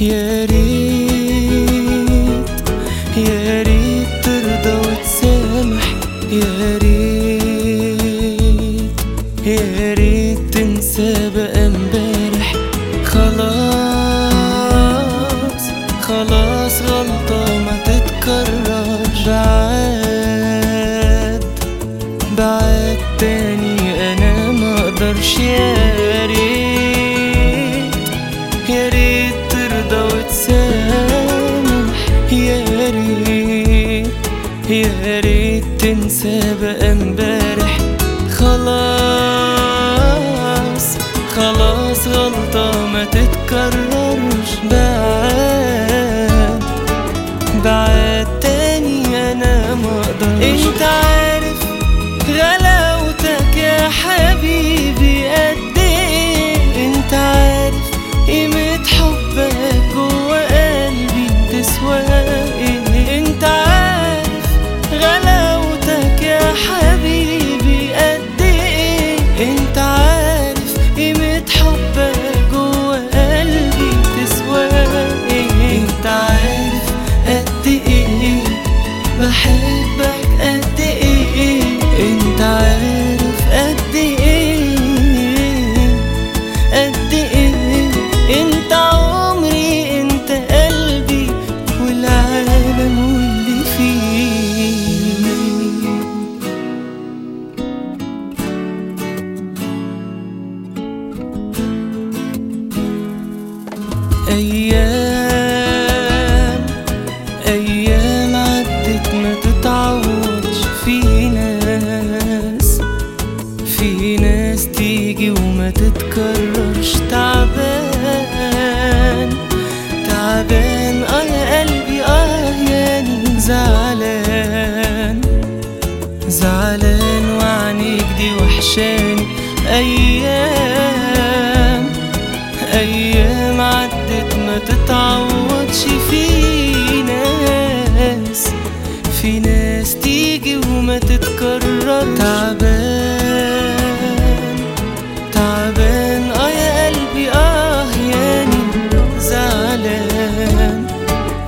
يا ريت يا ريت ترضى وتسامح يا ريت يا ريت تنسى بقى امبارح. خلاص خلاص غلطة ما تتكررش. تاني أنا يا ريت تنسى بقى امبارح. خلاص خلاص غلطة ما تتكررش. بعد بعد تاني أنا ما أقدرش. إنت أيام أيام عدت ما تتعوضش. في ناس في ناس تيجي وما تتكررش. تعبان تعبان. آه يا قلبي آه ياني زعلان. زعلان وعنيك دي وحشاني. أيام أيام تتعوضش في ناس في ناس تيجي وما تتكرر تعبان تعبان. آه يا قلبي آه ياني زعلان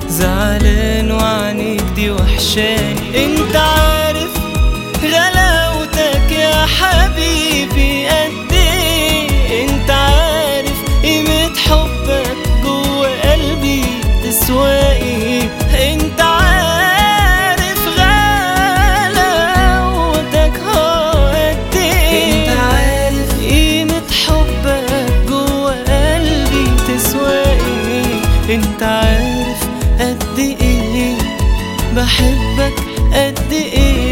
زعلان وعنيك دي وحشاني. انت انت عارف قد إيه بحبك قد إيه